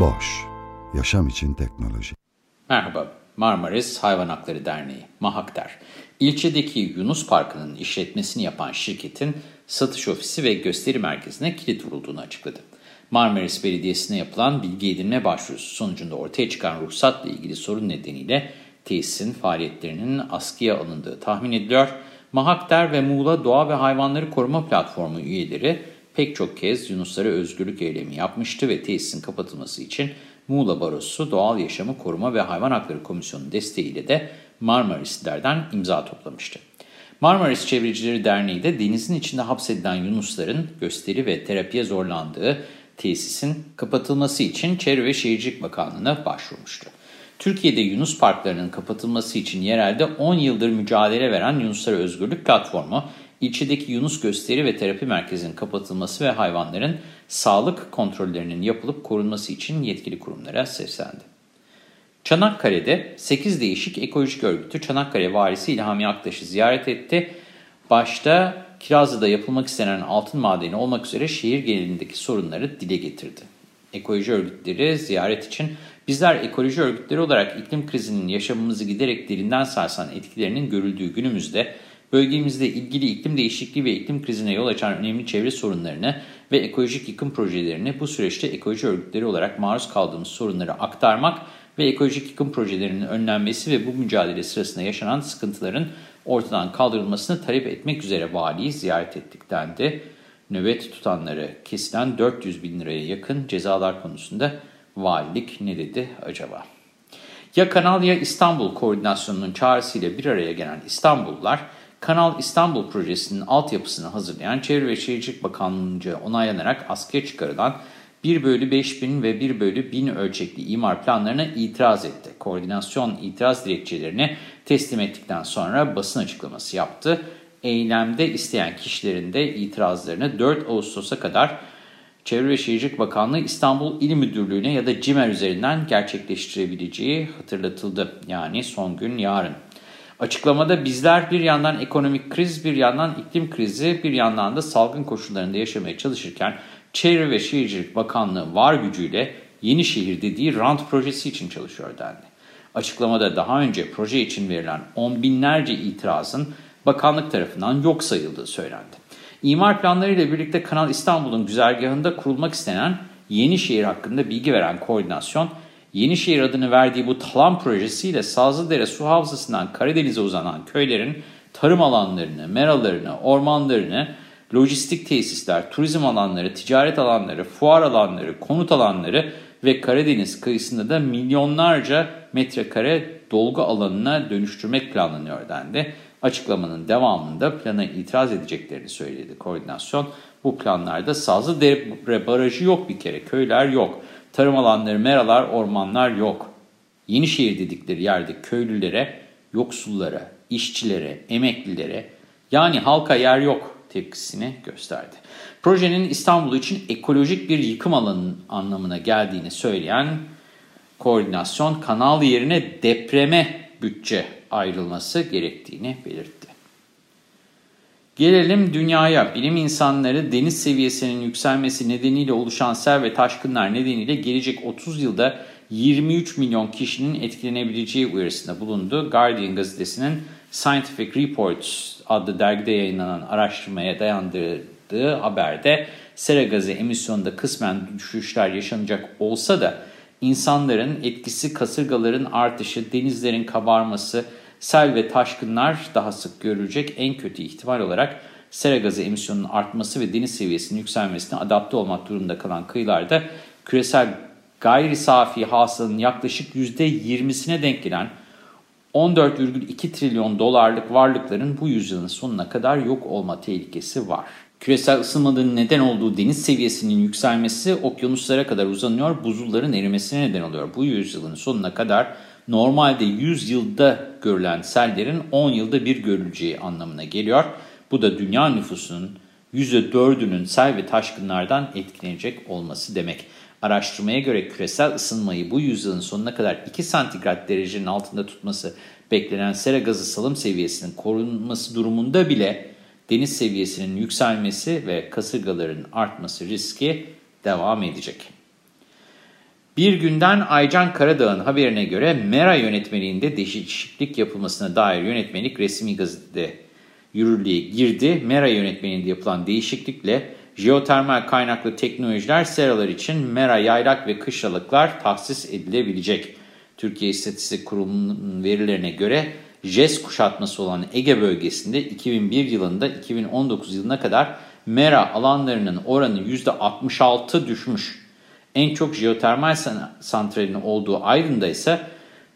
Boş, yaşam için teknoloji. Merhaba, Marmaris Hayvan Hakları Derneği, MAHAKDER. İlçedeki Yunus Parkı'nın işletmesini yapan şirketin satış ofisi ve gösteri merkezine kilit vurulduğunu açıkladı. Marmaris Belediyesi'ne yapılan bilgi edinme başvurusu sonucunda ortaya çıkan ruhsatla ilgili sorun nedeniyle tesisin faaliyetlerinin askıya alındığı tahmin ediliyor. Mahakder ve Muğla Doğa ve Hayvanları Koruma Platformu üyeleri pek çok kez Yunuslara özgürlük eylemi yapmıştı ve tesisin kapatılması için Muğla Barosu Doğal Yaşamı Koruma ve Hayvan Hakları Komisyonu desteğiyle de Marmarislerden imza toplamıştı. Marmaris Çevrecileri Derneği de denizin içinde hapsedilen Yunusların gösteri ve terapiye zorlandığı tesisin kapatılması için Çevre ve Şehircilik Bakanlığı'na başvurmuştu. Türkiye'de Yunus parklarının kapatılması için yerelde 10 yıldır mücadele veren Yunuslara Özgürlük Platformu, ilçedeki Yunus Gösteri ve Terapi Merkezi'nin kapatılması ve hayvanların sağlık kontrollerinin yapılıp korunması için yetkili kurumlara seslendi. Çanakkale'de 8 değişik ekolojik örgütü Çanakkale Valisi İlhami Aktaş'ı ziyaret etti. Başta Kirazlı'da yapılmak istenen altın madeni olmak üzere şehir genelindeki sorunları dile getirdi. Ekoloji örgütleri ziyaret için bizler ekoloji örgütleri olarak iklim krizinin yaşamımızı giderek derinden sarsan etkilerinin görüldüğü günümüzde bölgemizde ilgili iklim değişikliği ve iklim krizine yol açan önemli çevre sorunlarını ve ekolojik yıkım projelerini bu süreçte ekoloji örgütleri olarak maruz kaldığımız sorunları aktarmak ve ekolojik yıkım projelerinin önlenmesi ve bu mücadele sırasında yaşanan sıkıntıların ortadan kaldırılmasını talep etmek üzere valiyi ziyaret ettik dendi. Nöbet tutanları kesilen 400 bin liraya yakın cezalar konusunda valilik ne dedi acaba? Ya Kanal ya İstanbul koordinasyonunun çağrısıyla bir araya gelen İstanbullular, Kanal İstanbul projesinin altyapısını hazırlayan Çevre ve Şehircilik Bakanlığı'nca onaylanarak askıya çıkarılan 1 bölü 5000 ve 1 bölü 1000 ölçekli imar planlarına itiraz etti. Koordinasyon itiraz dilekçelerini teslim ettikten sonra basın açıklaması yaptı. Eylemde isteyen kişilerin de itirazlarını 4 Ağustos'a kadar Çevre ve Şehircilik Bakanlığı İstanbul İl Müdürlüğü'ne ya da CİMER üzerinden gerçekleştirebileceği hatırlatıldı. Yani son gün yarın. Açıklamada bizler bir yandan ekonomik kriz, bir yandan iklim krizi, bir yandan da salgın koşullarında yaşamaya çalışırken Çevre ve Şehircilik Bakanlığı var gücüyle Yenişehir dediği rant projesi için çalışıyor dendi. Açıklamada daha önce proje için verilen on binlerce itirazın bakanlık tarafından yok sayıldığı söylendi. İmar planlarıyla birlikte Kanal İstanbul'un güzergahında kurulmak istenen Yenişehir hakkında bilgi veren koordinasyon, Yenişehir adını verdiği bu talan projesiyle Sazlıdere Su Havzası'ndan Karadeniz'e uzanan köylerin tarım alanlarını, meralarını, ormanlarını, lojistik tesisler, turizm alanları, ticaret alanları, fuar alanları, konut alanları ve Karadeniz kıyısında da milyonlarca metrekare dolgu alanına dönüştürmek planlanıyor dendi. Açıklamanın devamında plana itiraz edeceklerini söyledi koordinasyon. Bu planlarda Sazlıdere Barajı yok bir kere, köyler yok. Tarım alanları, meralar, ormanlar yok. Yenişehir dedikleri yerde köylülere, yoksullara, işçilere, emeklilere yani halka yer yok tepkisini gösterdi. Projenin İstanbul için ekolojik bir yıkım alanı anlamına geldiğini söyleyen koordinasyon kanal yerine depreme bütçe ayrılması gerektiğini belirtti. Gelelim dünyaya. Bilim insanları deniz seviyesinin yükselmesi nedeniyle oluşan sel ve taşkınlar nedeniyle gelecek 30 yılda 23 milyon kişinin etkilenebileceği uyarısında bulundu. Guardian gazetesinin Scientific Reports adlı dergide yayınlanan araştırmaya dayandırdığı haberde sera gazı emisyonunda kısmen düşüşler yaşanacak olsa da insanların etkisi, kasırgaların artışı, denizlerin kabarması, sel ve taşkınlar daha sık görülecek en kötü ihtimal olarak sera gazı emisyonunun artması ve deniz seviyesinin yükselmesine adapte olmak durumunda kalan kıyılarda küresel gayri safi hasılanın yaklaşık %20'sine denk gelen 14,2 trilyon dolarlık varlıkların bu yüzyılın sonuna kadar yok olma tehlikesi var. Küresel ısınmanın neden olduğu deniz seviyesinin yükselmesi okyanuslara kadar uzanıyor, buzulların erimesine neden oluyor. Bu yüzyılın sonuna kadar normalde 100 yılda görülen sellerin 10 yılda bir görüleceği anlamına geliyor. Bu da dünya nüfusunun %4'ünün sel ve taşkınlardan etkilenecek olması demek. Araştırmaya göre küresel ısınmayı bu yüzyılın sonuna kadar 2 santigrat derecenin altında tutması beklenen sera gazı salım seviyesinin korunması durumunda bile deniz seviyesinin yükselmesi ve kasırgaların artması riski devam edecek. Bir günden Aycan Karadağ'ın haberine göre Mera yönetmeliğinde değişiklik yapılmasına dair yönetmelik resmi gazetede yürürlüğe girdi. Mera yönetmeliğinde yapılan değişiklikle jeotermal kaynaklı teknolojiler seralar için mera yaylak ve kışlalıklar tahsis edilebilecek. Türkiye İstatistik Kurumu'nun verilerine göre JES kuşatması olan Ege bölgesinde 2001 yılında 2019 yılına kadar mera alanlarının oranı %66 düşmüş. En çok jeotermal santralin olduğu Aydın'da ise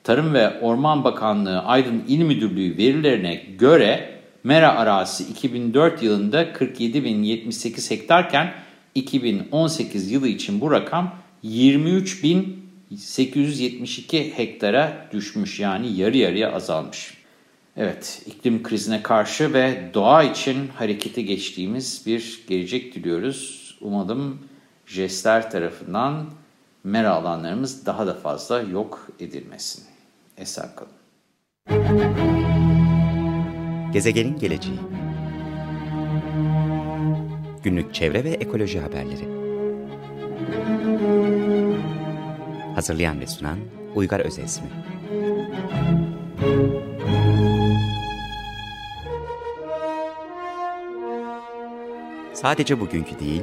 Tarım ve Orman Bakanlığı Aydın İl Müdürlüğü verilerine göre mera arazisi 2004 yılında 47.078 hektarken 2018 yılı için bu rakam 23.872 hektara düşmüş yani yarı yarıya azalmış. Evet, iklim krizine karşı ve doğa için harekete geçtiğimiz bir gelecek diliyoruz. Umalım jestler tarafından mera alanlarımız daha da fazla yok edilmesin. Esen kalın. Gezegenin geleceği Günlük çevre ve ekoloji haberleri Hazırlayan ve sunan Uygar Özesmi Sadece bugünkü değil,